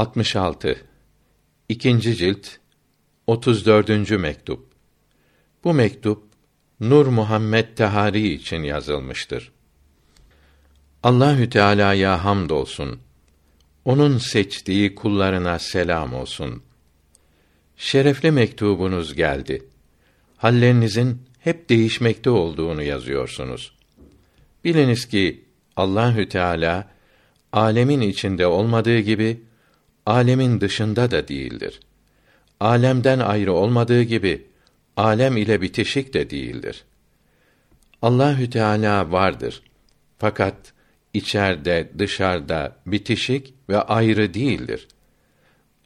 66 İkinci cilt 34. mektup. Bu mektup Nur Muhammed Tehari için yazılmıştır. Allahü Teala'ya hamdolsun. Onun seçtiği kullarına selam olsun. Şerefli mektubunuz geldi. Hallerinizin hep değişmekte olduğunu yazıyorsunuz. Biliniz ki Allahü Teala alemin içinde olmadığı gibi alemin dışında da değildir. Alemden ayrı olmadığı gibi alem ile bitişik de değildir. Allahü Teala vardır. Fakat içeride, dışarıda bitişik ve ayrı değildir.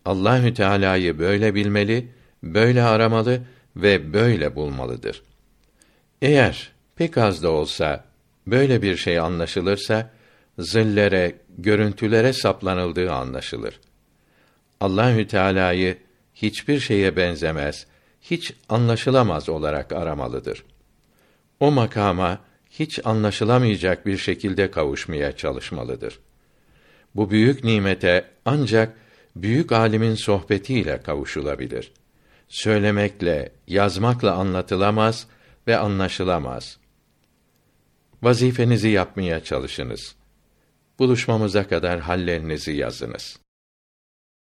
Allahü Teala'yı böyle bilmeli, böyle aramalı ve böyle bulmalıdır. Eğer pek az da olsa böyle bir şey anlaşılırsa zillere, görüntülere saplanıldığı anlaşılır. Allahü Teala'yı hiçbir şeye benzemez, hiç anlaşılamaz olarak aramalıdır. O makama hiç anlaşılamayacak bir şekilde kavuşmaya çalışmalıdır. Bu büyük nimete ancak büyük alimin sohbetiyle kavuşulabilir. Söylemekle, yazmakla anlatılamaz ve anlaşılamaz. Vazifenizi yapmaya çalışınız. Buluşmamıza kadar hallerinizi yazınız.